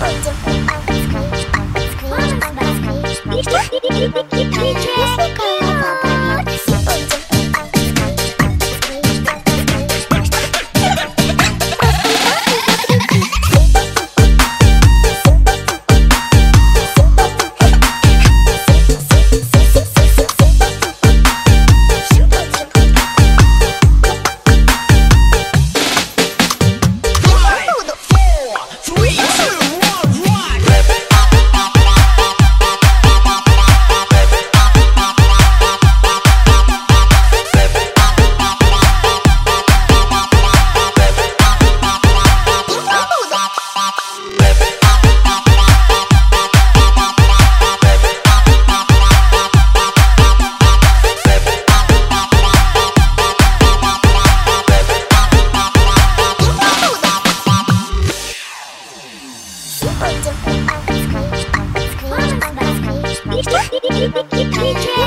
Пойдем в банковской, в банковской, в банковской. Super duper, bumper screech, bumper screech, bumper screech, bumper screech, bumper screech, bumper screech,